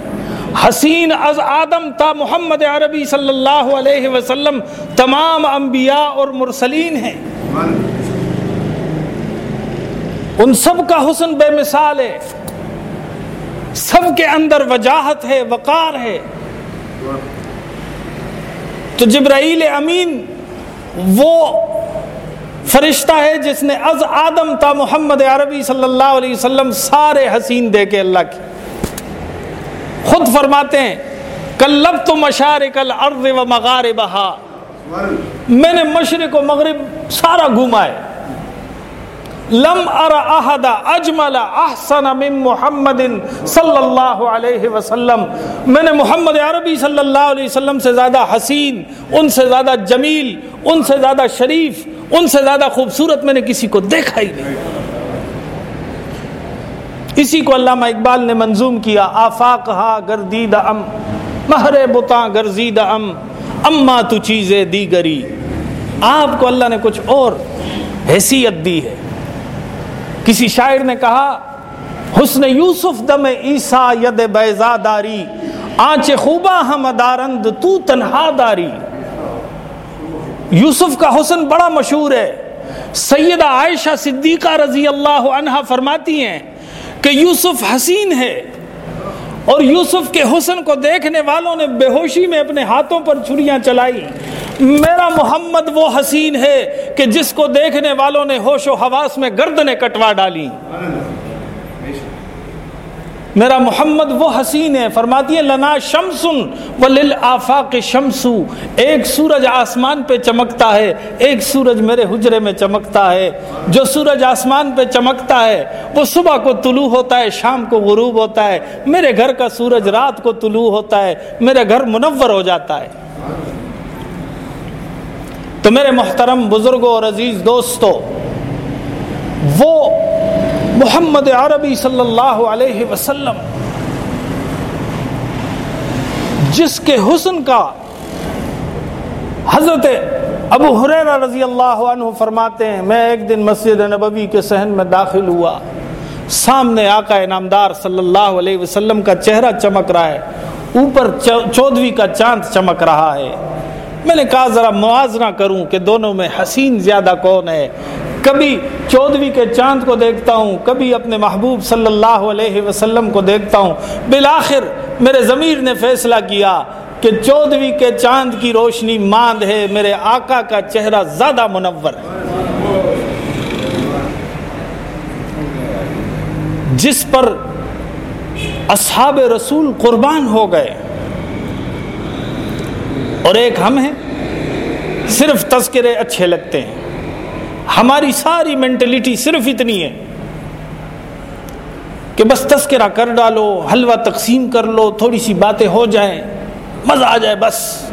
Speaker 1: حسین از آدم تا محمد عربی صلی اللہ علیہ وسلم تمام انبیاء اور مرسلین ہیں ان سب کا حسن بے مثال ہے سب کے اندر وجاہت ہے، وقار ہے۔ تو جبرائیل امین وہ فرشتہ ہے جس نے از آدم تا محمد عربی صلی اللہ علیہ وسلم سارے حسین دے کے اللہ کی۔ خود فرماتے ہیں کلب تو مشارق الارض و مغاربہا۔ میں نے مشرق و مغرب سارا گھوما ہے۔ لم ار احد اجمل احسن من محمد صلی اللہ علیہ وسلم. میں نے محمد عربی صلی اللہ علیہ وسلم سے زیادہ حسین، ان سے زیادہ جمیل، ان سے زیادہ شریف، ان سے زیادہ خوبصورت میں نے کسی کو دیکھا ہی نہیں۔ اسی کو علامہ اقبال نے منظوم کیا، آفاق ہا گردید ام، مہر بتا گرزید ام، اما تو چیزیں دیگری۔ آپ کو اللہ نے کچھ اور حیثیت دی ہے۔ کسی شاعر نے کہا، حسن یوسف دم عیسیٰ ید بیزا داری، آنچ خوبا ہم دارند تو تنہا داری۔ یوسف کا حسن بڑا مشہور ہے۔ سیدہ عائشہ صدیقہ رضی اللہ عنہ فرماتی ہیں کہ یوسف حسین ہے۔ اور یوسف کے حسن کو دیکھنے والوں نے بے ہوشی میں اپنے ہاتھوں پر چھریاں چلائی۔ میرا محمد وہ حسین ہے کہ جس کو دیکھنے والوں نے ہوش و حواس میں گردنیں کٹوا ڈالی۔ میرا محمد وہ حسین ہے، فرماتی ہے، لنا شمسن ولل آفاق شمسو، ایک سورج آسمان پہ چمکتا ہے، ایک سورج میرے حجرے میں چمکتا ہے۔ جو سورج آسمان پہ چمکتا ہے، وہ صبح کو طلوع ہوتا ہے، شام کو غروب ہوتا ہے۔ میرے گھر کا سورج رات کو طلوع ہوتا ہے، میرے گھر منور ہو جاتا ہے۔ تو میرے محترم بزرگوں اور عزیز دوستوں، وہ محمد عربی صلی اللہ علیہ وسلم، جس کے حسن کا حضرت ابو حریرہ رضی اللہ عنہ فرماتے ہیں، میں ایک دن مسجد نبوی کے صحن میں داخل ہوا، سامنے آقا انعامدار صلی اللہ علیہ وسلم کا چہرہ چمک رہا ہے، اوپر چودھویں کا چاند چمک رہا ہے۔ میں نے کہا، ذرا موازنہ کروں کہ دونوں میں حسین زیادہ کون ہے۔ کبھی چودھویں کے چاند کو دیکھتا ہوں، کبھی اپنے محبوب صلی اللہ علیہ وسلم کو دیکھتا ہوں۔ بالآخر میرے ضمیر نے فیصلہ کیا کہ چودھویں کے چاند کی روشنی ماند ہے، میرے آقا کا چہرہ زیادہ منور۔ ہے جس پر اصحاب رسول قربان ہو گئے۔ اور ایک ہم ہیں، صرف تذکرے اچھے لگتے ہیں۔ ہماری ساری مینٹلٹی صرف اتنی ہے کہ بس تذکرہ کر ڈالو، حلوہ تقسیم کر لو، تھوڑی سی باتیں ہو جائیں، مزہ آ جائے بس۔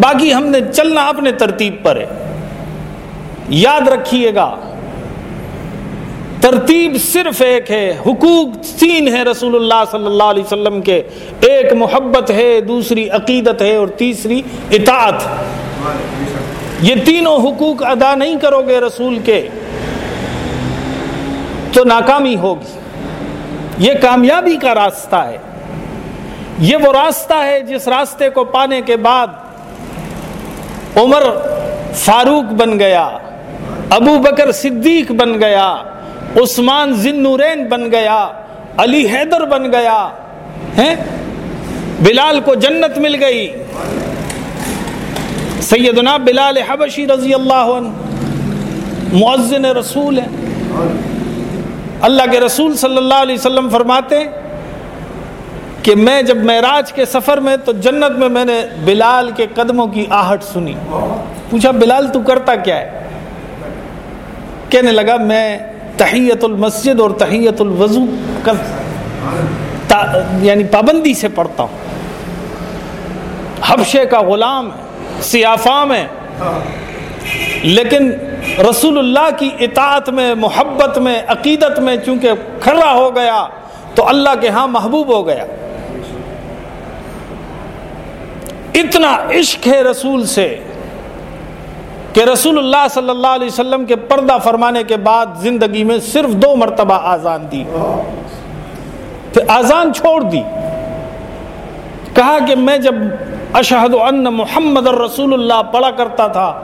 Speaker 1: باقی ہم نے چلنا اپنے ترتیب پر ہے۔ یاد رکھیے گا، ترتیب صرف ایک ہے، حقوق تین ہے رسول اللہ صلی اللہ علیہ وسلم کے۔ ایک محبت ہے، دوسری عقیدت ہے اور تیسری اطاعت۔ یہ تینوں حقوق ادا نہیں کرو گے رسول کے، تو ناکامی ہوگی۔ یہ کامیابی کا راستہ ہے۔ یہ وہ راستہ ہے جس راستے کو پانے کے بعد عمر فاروق بن گیا، ابو بکر صدیق بن گیا، عثمان ذن نورین بن گیا، علی حیدر بن گیا، ہیں؟ بلال کو جنت مل گئی۔ سیدنا بلال حبشی رضی اللہ عنہ معزن رسول ہے اللہ کے رسول صلی اللہ علیہ وسلم فرماتے کہ میں جب معراج کے سفر میں تو جنت میں میں نے بلال کے قدموں کی آہٹ سنی۔ پوچھا، بلال تو کرتا کیا ہے؟ کہنے لگا، میں تحیت المسجد اور تحیت الوضو یعنی پابندی سے پڑھتا ہوں۔ حبشے کا غلام ہے۔ سیافام ہے لیکن رسول اللہ کی اطاعت میں، محبت میں، عقیدت میں چونکہ کھڑا ہو گیا، تو اللہ کے ہاں محبوب ہو گیا۔ اتنا عشق ہے رسول سے کہ رسول اللہ صلی اللہ علیہ وسلم کے پردہ فرمانے کے بعد زندگی میں صرف دو مرتبہ آزان دی۔ پھر آزان چھوڑ دی۔ کہا کہ میں جب اشہد ان محمد الرسول اللہ پڑھا کرتا تھا۔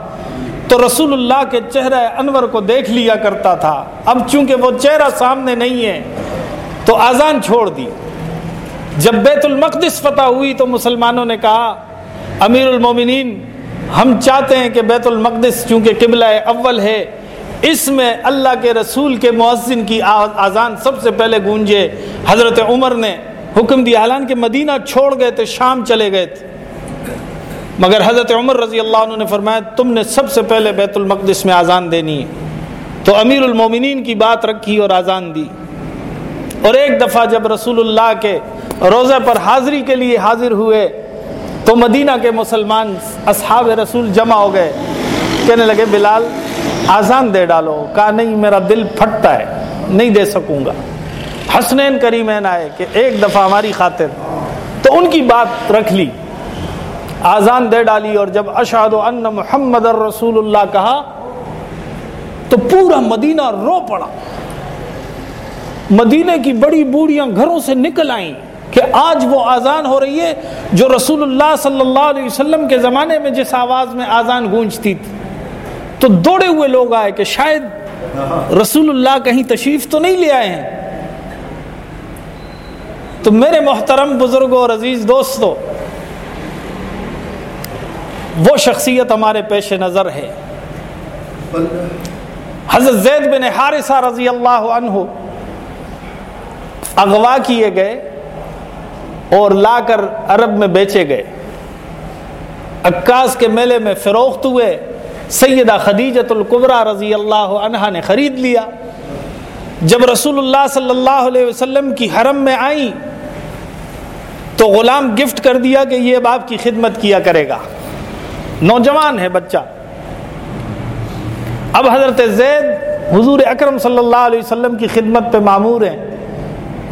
Speaker 1: تو رسول اللہ کے چہرہ انور کو دیکھ لیا کرتا تھا۔ اب چونکہ وہ چہرہ سامنے نہیں ہے، تو آزان چھوڑ دی۔ جب بیت المقدس فتح ہوئی تو مسلمانوں نے کہا، امیر المومنین، ہم چاہتے ہیں کہ بیت المقدس چونکہ قبلہ اول ہے، اس میں اللہ کے رسول کے مؤذن کی آزان سب سے پہلے گونجے۔ حضرت عمر نے حکم دیا، حالانکہ مدینہ چھوڑ گئے تھے شام چلے گئے تھے۔ مگر حضرت عمر رضی اللہ عنہ نے فرمایا، تم نے سب سے پہلے بیت المقدس میں آزان دینی ہے۔ تو امیر المومنین کی بات رکھی اور آزان دی۔ اور ایک دفعہ جب رسول اللہ کے روزہ پر حاضری کے لیے حاضر ہوئے، تو مدینہ کے مسلمان اصحاب رسول جمع ہو گئے۔ کہنے لگے، بلال، آزان دے ڈالو۔ کہا، نہیں، میرا دل پھٹتا ہے، نہیں دے سکوں گا۔ حسنین کریمین آئے کہ ایک دفعہ ہماری خاطر۔ تو ان کی بات رکھ لی۔ آزان دے ڈالی اور جب اشاد ان محمد الرسول اللہ کہا، تو پورا مدینہ رو پڑا۔ مدینہ کی بڑی بوڑھیاں گھروں سے نکل آئیں کہ آج وہ آزان ہو رہی ہے جو رسول اللہ صلی اللہ علیہ وسلم کے زمانے میں جس آواز میں آزان گونجتی تھی۔ تو دوڑے ہوئے لوگ آئے کہ شاید رسول اللہ کہیں تشریف تو نہیں لے آئے ہیں۔ تو میرے محترم بزرگوں اور عزیز دوستوں وہ شخصیت ہمارے پیش نظر ہے۔ حضرت زید بن حارثہ رضی اللہ عنہ اغوا کیے گئے اور لا کر عرب میں بیچے گئے۔ عکاس کے میلے میں فروخت ہوئے۔ سیدہ خدیجت القبرہ رضی اللہ عنہ نے خرید لیا۔ جب رسول اللہ صلی اللہ علیہ وسلم کی حرم میں آئیں تو غلام گفٹ کر دیا کہ یہ باپ کی خدمت کیا کرے گا۔ نوجوان ہے بچہ۔ اب حضرت زید حضور اکرم صلی اللہ علیہ وسلم کی خدمت پہ معمور ہیں۔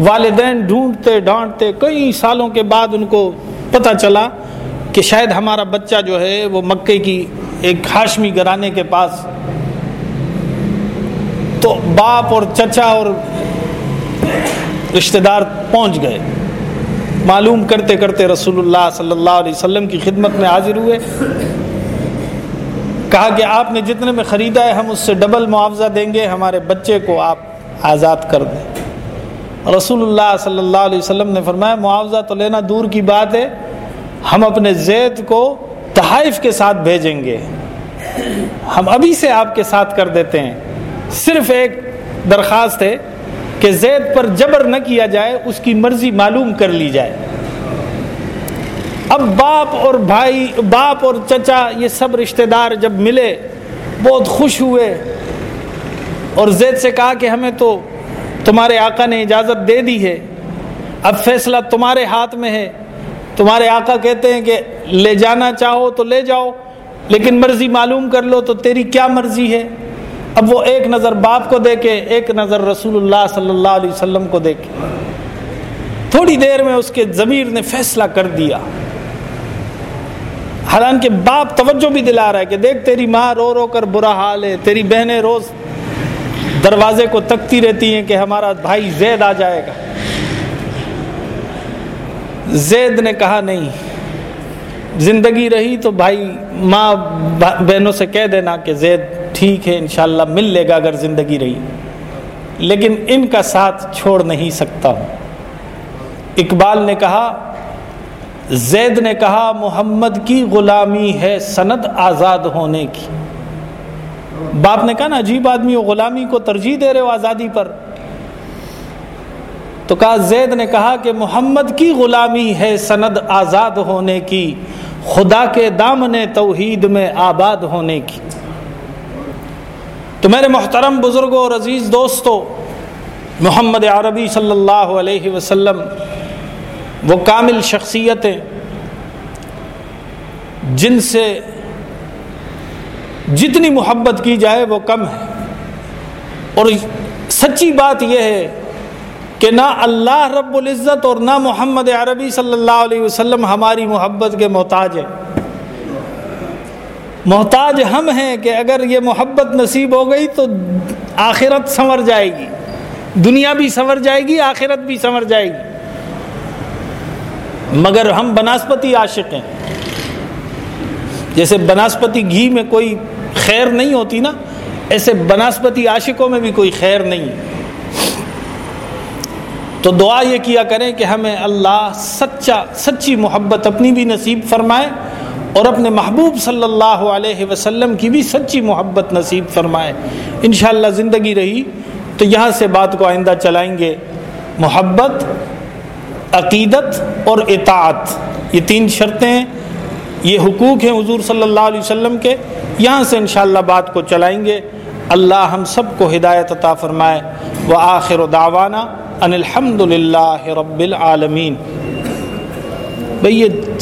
Speaker 1: والدین ڈھونڈتے ڈھانٹتے کئی سالوں کے بعد ان کو پتہ چلا کہ شاید ہمارا بچہ جو ہے وہ مکے کی ایک ہاشمی گرانے کے پاس۔ تو باپ اور چچا اور رشتہ دار پہنچ گئے۔ معلوم کرتے کرتے رسول اللہ صلی اللہ علیہ وسلم کی خدمت میں حاضر ہوئے۔ کہا کہ آپ نے جتنے میں خریدا ہے ہم اس سے ڈبل معاوضہ دیں گے، ہمارے بچے کو آپ آزاد کر دیں۔ رسول اللہ صلی اللہ علیہ وسلم نے فرمایا، معاوضہ تو لینا دور کی بات ہے، ہم اپنے زید کو تحائف کے ساتھ بھیجیں گے۔ ہم ابھی سے آپ کے ساتھ کر دیتے ہیں۔ صرف ایک درخواست ہے کہ زید پر جبر نہ کیا جائے، اس کی مرضی معلوم کر لی جائے۔ اب باپ اور بھائی، باپ اور چچا، یہ سب رشتہ دار جب ملے، بہت خوش ہوئے۔ اور زید سے کہا کہ ہمیں تو تمہارے آقا نے اجازت دے دی ہے۔ اب فیصلہ تمہارے ہاتھ میں ہے۔ تمہارے آقا کہتے ہیں کہ لے جانا چاہو تو لے جاؤ، لیکن مرضی معلوم کر لو تو تیری کیا مرضی ہے؟ اب وہ ایک نظر باپ کو دیکھے، ایک نظر رسول اللہ صلی اللہ علیہ وسلم کو دیکھے۔ تھوڑی دیر میں اس کے ضمیر نے فیصلہ کر دیا۔ حالانکہ باپ توجہ بھی دلا رہا ہے کہ دیکھ، تیری ماں رو رو کر برا حال ہے، تیری بہنیں روز دروازے کو تکتی رہتی ہیں کہ ہمارا بھائی زید آ جائے گا۔ زید نے کہا، نہیں، زندگی رہی تو بھائی ماں بہنوں سے کہہ دینا کہ زید ٹھیک ہے، انشاءاللہ مل لے گا اگر زندگی رہی۔ لیکن ان کا ساتھ چھوڑ نہیں سکتا ہوں۔ اقبال نے کہا، زید نے کہا، محمد کی غلامی ہے سند آزاد ہونے کی۔ باپ نے کہا نا، عجیب آدمی وہ غلامی کو ترجیح دے رہے ہو آزادی پر۔ تو کہا، زید نے کہا کہ محمد کی غلامی ہے سند آزاد ہونے کی، خدا کے دامن توحید میں آباد ہونے کی۔ تو میرے محترم بزرگوں اور عزیز دوستو محمد عربی صلی اللہ علیہ وسلم، وہ کامل شخصیتیں جن سے جتنی محبت کی جائے وہ کم ہے۔ اور سچی بات یہ ہے کہ نہ اللہ رب العزت اور نہ محمد عربی صلی اللہ علیہ وسلم ہماری محبت کے محتاج ہیں۔ محتاج ہم ہیں کہ اگر یہ محبت نصیب ہو گئی تو آخرت سنور جائے گی۔ دنیا بھی سنور جائے گی، آخرت بھی سنور جائے گی۔ مگر ہم بناسپتی عاشق ہیں۔ جیسے بناسپتی گھی میں کوئی خیر نہیں ہوتی نا، ایسے بناسپتی عاشقوں میں بھی کوئی خیر نہیں۔ تو دعا یہ کیا کریں کہ ہمیں اللہ سچا، سچی محبت اپنی بھی نصیب فرمائے۔ اور اپنے محبوب صلی اللہ علیہ وسلم کی بھی سچی محبت نصیب فرمائے۔ انشاءاللہ زندگی رہی تو یہاں سے بات کو آئندہ چلائیں گے۔ محبت، عقیدت اور اطاعت۔ یہ تین شرطیں یہ حقوق ہیں حضور صلی اللہ علیہ وسلم کے۔ یہاں سے انشاءاللہ بات کو چلائیں گے۔ اللہ ہم سب کو ہدایت عطا فرمائے۔ وہ آخر و داوانہ ان الحمد للہ رب العالمین۔ بھئی یہ